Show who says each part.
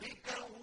Speaker 1: بك